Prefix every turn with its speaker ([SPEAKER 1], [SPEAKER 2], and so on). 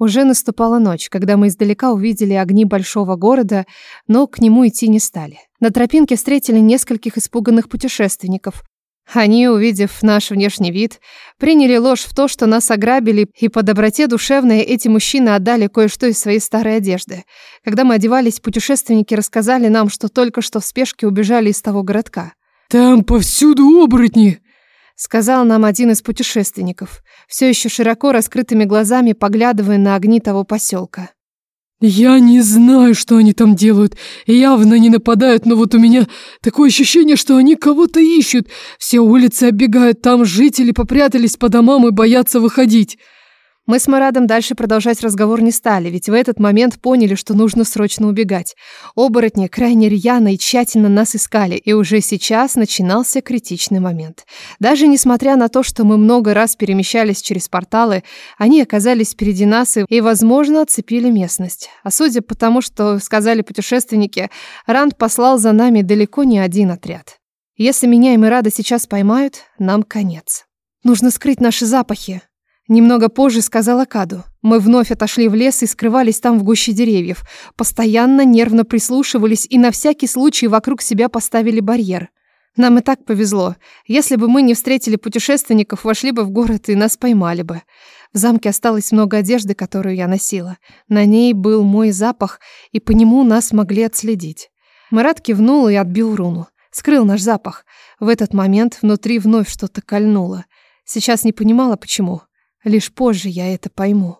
[SPEAKER 1] Уже наступала ночь, когда мы издалека увидели огни большого города, но к нему идти не стали. На тропинке встретили нескольких испуганных путешественников. Они, увидев наш внешний вид, приняли ложь в то, что нас ограбили, и по доброте душевной эти мужчины отдали кое-что из своей старой одежды. Когда мы одевались, путешественники рассказали нам, что только что в спешке убежали из того городка.
[SPEAKER 2] «Там повсюду оборотни!»
[SPEAKER 1] сказал нам один из путешественников, все еще широко раскрытыми глазами поглядывая на огни того поселка.
[SPEAKER 2] «Я не знаю, что они там делают. Явно не нападают, но вот у меня такое ощущение, что они кого-то ищут. Все улицы оббегают, там жители попрятались по домам и боятся выходить».
[SPEAKER 1] Мы с Марадом дальше продолжать разговор не стали, ведь в этот момент поняли, что нужно срочно убегать. Оборотни крайне рьяно и тщательно нас искали, и уже сейчас начинался критичный момент. Даже несмотря на то, что мы много раз перемещались через порталы, они оказались впереди нас и, возможно, оцепили местность. А судя по тому, что сказали путешественники, Ранд послал за нами далеко не один отряд. Если меня и Мирада сейчас поймают, нам конец. «Нужно скрыть наши запахи», Немного позже сказала Каду. Мы вновь отошли в лес и скрывались там в гуще деревьев. Постоянно нервно прислушивались и на всякий случай вокруг себя поставили барьер. Нам и так повезло. Если бы мы не встретили путешественников, вошли бы в город и нас поймали бы. В замке осталось много одежды, которую я носила. На ней был мой запах, и по нему нас могли отследить. Марат кивнул и отбил руну. Скрыл наш запах. В этот момент внутри вновь что-то кольнуло. Сейчас не понимала, почему лишь позже я это пойму.